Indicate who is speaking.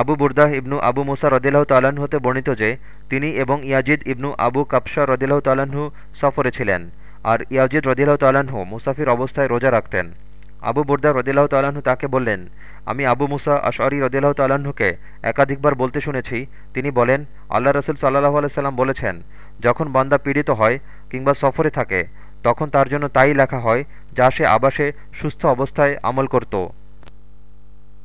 Speaker 1: আবু বুরদাহ ইবনু আবু মুসা রদিল্লাহ তাল্লাহ্ন হতে বর্ণিত যে, তিনি এবং ইয়াজিদ ইবনু আবু কাপসা রদিল্লাহ তাল্লাহ্ন সফরে ছিলেন, আর ইয়াজিদ রদিল্লাহ তাল্লাহ্ন মুসাফির অবস্থায় রোজা রাখতেন। আবু বুরদাহ রদিল্লাহ তাল্লাহ্ন তাকে বললেন, আমি আবু মুসা আশারি রদিল্লাহ তাল্লাহ্নকে একাধিকবার বলতে শুনেছি। তিনি বলেন আল্লাহ রসুল সাল্লাহ আলাইসাল্লাম বলেছেন, যখন বান্দা পীড়িত হয় কিংবা সফরে থাকে, তখন তার জন্য তাই লেখা হয় যা সে আবাসে সুস্থ অবস্থায় আমল করত।